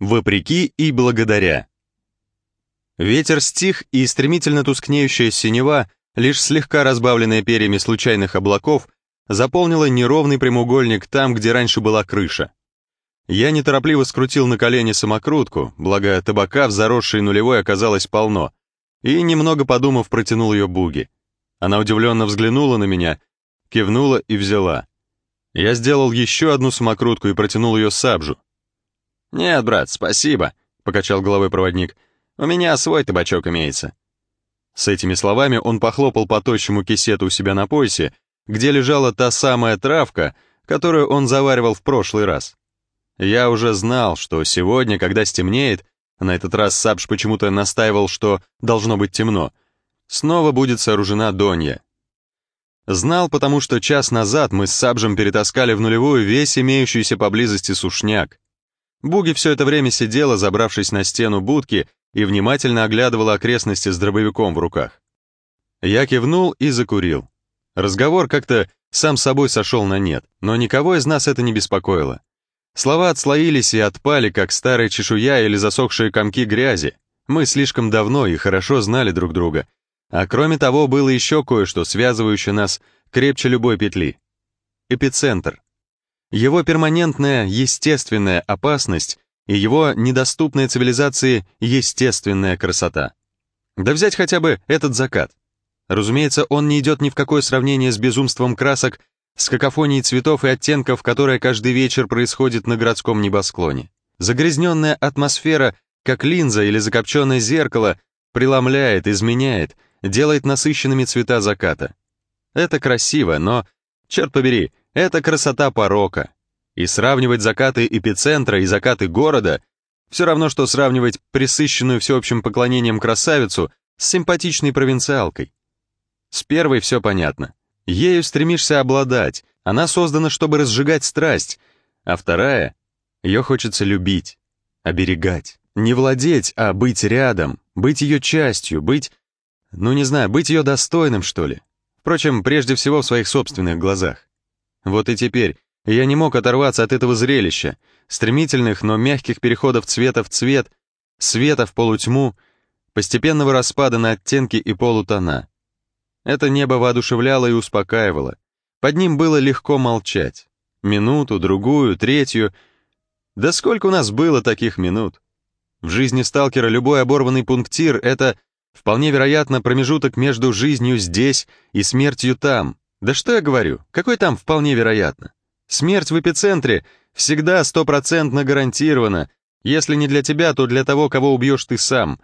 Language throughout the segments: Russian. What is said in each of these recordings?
Вопреки и благодаря. Ветер стих, и стремительно тускнеющая синева, лишь слегка разбавленная перьями случайных облаков, заполнила неровный прямоугольник там, где раньше была крыша. Я неторопливо скрутил на колени самокрутку, благо табака в заросшей нулевой оказалось полно, и, немного подумав, протянул ее Буги. Она удивленно взглянула на меня, кивнула и взяла. Я сделал еще одну самокрутку и протянул ее Сабжу. «Нет, брат, спасибо», — покачал головой проводник. «У меня свой табачок имеется». С этими словами он похлопал по тощему кисету у себя на поясе, где лежала та самая травка, которую он заваривал в прошлый раз. Я уже знал, что сегодня, когда стемнеет, на этот раз Сабж почему-то настаивал, что должно быть темно, снова будет сооружена Донья. Знал, потому что час назад мы с Сабжем перетаскали в нулевую весь имеющийся поблизости сушняк. Буги все это время сидела, забравшись на стену будки, и внимательно оглядывала окрестности с дробовиком в руках. Я кивнул и закурил. Разговор как-то сам собой сошел на нет, но никого из нас это не беспокоило. Слова отслоились и отпали, как старая чешуя или засохшие комки грязи. Мы слишком давно и хорошо знали друг друга. А кроме того, было еще кое-что, связывающее нас крепче любой петли. Эпицентр. Его перманентная естественная опасность и его недоступная цивилизации естественная красота. Да взять хотя бы этот закат. Разумеется, он не идет ни в какое сравнение с безумством красок, с какофонией цветов и оттенков, которая каждый вечер происходит на городском небосклоне. Загрязненная атмосфера, как линза или закопченное зеркало, преломляет, изменяет, делает насыщенными цвета заката. Это красиво, но, черт побери, это красота порока. И сравнивать закаты эпицентра и закаты города все равно, что сравнивать присыщенную всеобщим поклонением красавицу с симпатичной провинциалкой. С первой все понятно. Ею стремишься обладать, она создана, чтобы разжигать страсть, а вторая — ее хочется любить, оберегать. Не владеть, а быть рядом, быть ее частью, быть, ну не знаю, быть ее достойным, что ли. Впрочем, прежде всего в своих собственных глазах. Вот и теперь я не мог оторваться от этого зрелища, стремительных, но мягких переходов цвета в цвет, света в полутьму, постепенного распада на оттенки и полутона. Это небо воодушевляло и успокаивало. Под ним было легко молчать. Минуту, другую, третью. Да сколько у нас было таких минут? В жизни сталкера любой оборванный пунктир — это, вполне вероятно, промежуток между жизнью здесь и смертью там, да что я говорю, какой там вполне вероятно? Смерть в эпицентре всегда стопроцентно гарантирована, если не для тебя, то для того, кого убьешь ты сам.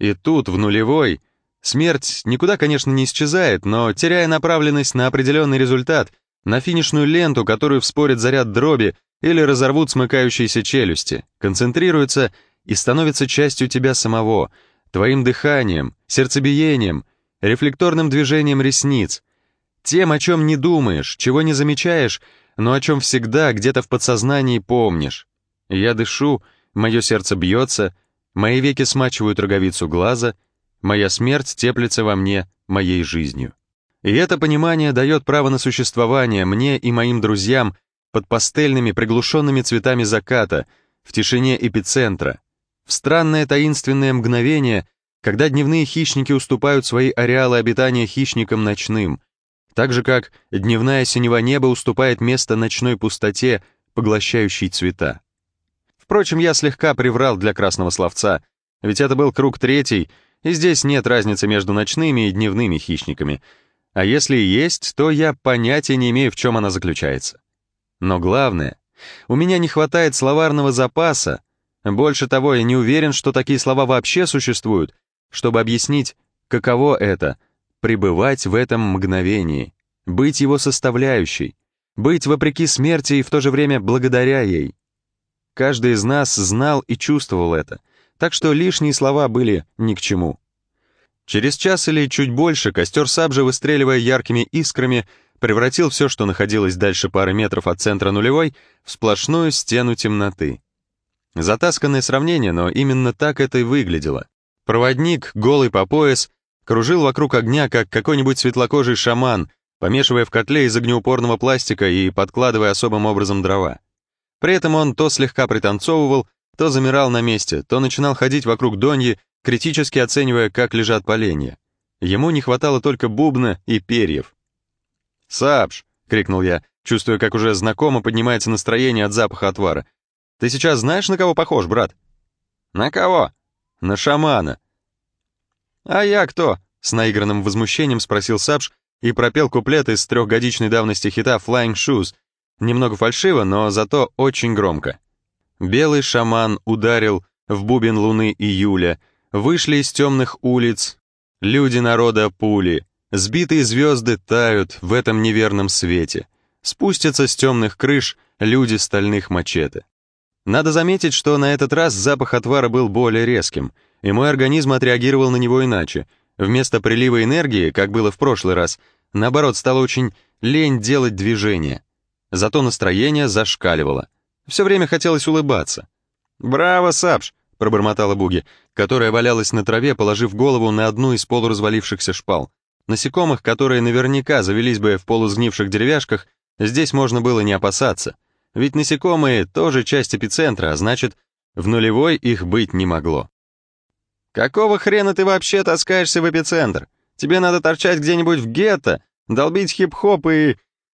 И тут, в нулевой, смерть никуда, конечно, не исчезает, но, теряя направленность на определенный результат, на финишную ленту, которую вспорит заряд дроби или разорвут смыкающиеся челюсти, концентрируется и становится частью тебя самого, твоим дыханием, сердцебиением, рефлекторным движением ресниц — тем, о чем не думаешь, чего не замечаешь, но о чем всегда где-то в подсознании помнишь. Я дышу, мое сердце бьется, мои веки смачивают роговицу глаза, моя смерть теплится во мне моей жизнью. И это понимание дает право на существование мне и моим друзьям под пастельными приглушенными цветами заката, в тишине эпицентра, в странное таинственное мгновение, когда дневные хищники уступают свои ареалы обитания хищникам ночным — так же, как дневная синева неба уступает место ночной пустоте, поглощающей цвета. Впрочем, я слегка приврал для красного словца, ведь это был круг третий, и здесь нет разницы между ночными и дневными хищниками. А если и есть, то я понятия не имею, в чем она заключается. Но главное, у меня не хватает словарного запаса, больше того, я не уверен, что такие слова вообще существуют, чтобы объяснить, каково это — пребывать в этом мгновении, быть его составляющей, быть вопреки смерти и в то же время благодаря ей. Каждый из нас знал и чувствовал это, так что лишние слова были ни к чему. Через час или чуть больше костер Сабжа, выстреливая яркими искрами, превратил все, что находилось дальше пары метров от центра нулевой, в сплошную стену темноты. Затасканное сравнение, но именно так это и выглядело. Проводник, голый по пояс, кружил вокруг огня, как какой-нибудь светлокожий шаман, помешивая в котле из огнеупорного пластика и подкладывая особым образом дрова. При этом он то слегка пританцовывал, то замирал на месте, то начинал ходить вокруг Доньи, критически оценивая, как лежат поленья. Ему не хватало только бубна и перьев. «Сапш!» — крикнул я, чувствуя, как уже знакомо поднимается настроение от запаха отвара. «Ты сейчас знаешь, на кого похож, брат?» «На кого?» «На шамана». «А я кто?» — с наигранным возмущением спросил Сапш и пропел куплет из трехгодичной давности хита «Flying Shoes», немного фальшиво, но зато очень громко. Белый шаман ударил в бубен луны июля, вышли из темных улиц, люди народа пули, сбитые звезды тают в этом неверном свете, спустятся с темных крыш люди стальных мачете. Надо заметить, что на этот раз запах отвара был более резким, и мой организм отреагировал на него иначе. Вместо прилива энергии, как было в прошлый раз, наоборот, стало очень лень делать движение. Зато настроение зашкаливало. Все время хотелось улыбаться. «Браво, Сапш!» — пробормотала Буги, которая валялась на траве, положив голову на одну из полуразвалившихся шпал. Насекомых, которые наверняка завелись бы в полусгнивших деревяшках, здесь можно было не опасаться. Ведь насекомые тоже часть эпицентра, а значит, в нулевой их быть не могло. «Какого хрена ты вообще таскаешься в эпицентр? Тебе надо торчать где-нибудь в гетто, долбить хип-хоп и...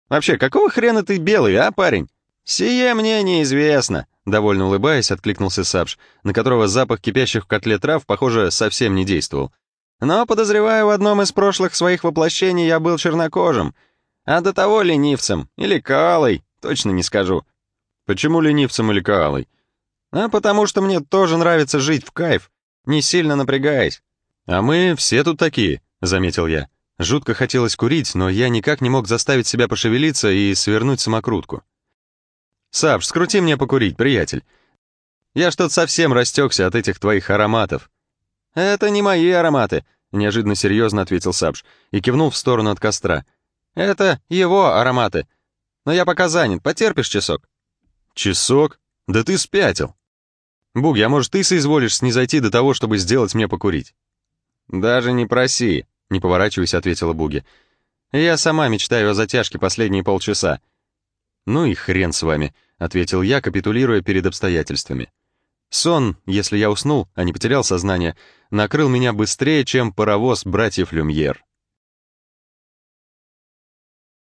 Вообще, какого хрена ты белый, а, парень?» «Сие мне неизвестно», — довольно улыбаясь, откликнулся Сапш, на которого запах кипящих в котле трав, похоже, совсем не действовал. «Но, подозреваю, в одном из прошлых своих воплощений я был чернокожим, а до того ленивцем, или каалой, точно не скажу». «Почему ленивцем или каалой?» «А потому что мне тоже нравится жить в кайф, не сильно напрягаясь». «А мы все тут такие», — заметил я. Жутко хотелось курить, но я никак не мог заставить себя пошевелиться и свернуть самокрутку. «Савш, скрути мне покурить, приятель. Я что-то совсем растекся от этих твоих ароматов». «Это не мои ароматы», — неожиданно серьезно ответил Сабж и кивнул в сторону от костра. «Это его ароматы. Но я пока занят, потерпишь часок?» «Часок? Да ты спятил!» «Буги, а может, ты соизволишь снизойти до того, чтобы сделать мне покурить?» «Даже не проси», — не поворачиваясь, ответила Буги. «Я сама мечтаю о затяжке последние полчаса». «Ну и хрен с вами», — ответил я, капитулируя перед обстоятельствами. Сон, если я уснул, а не потерял сознание, накрыл меня быстрее, чем паровоз братьев Люмьер.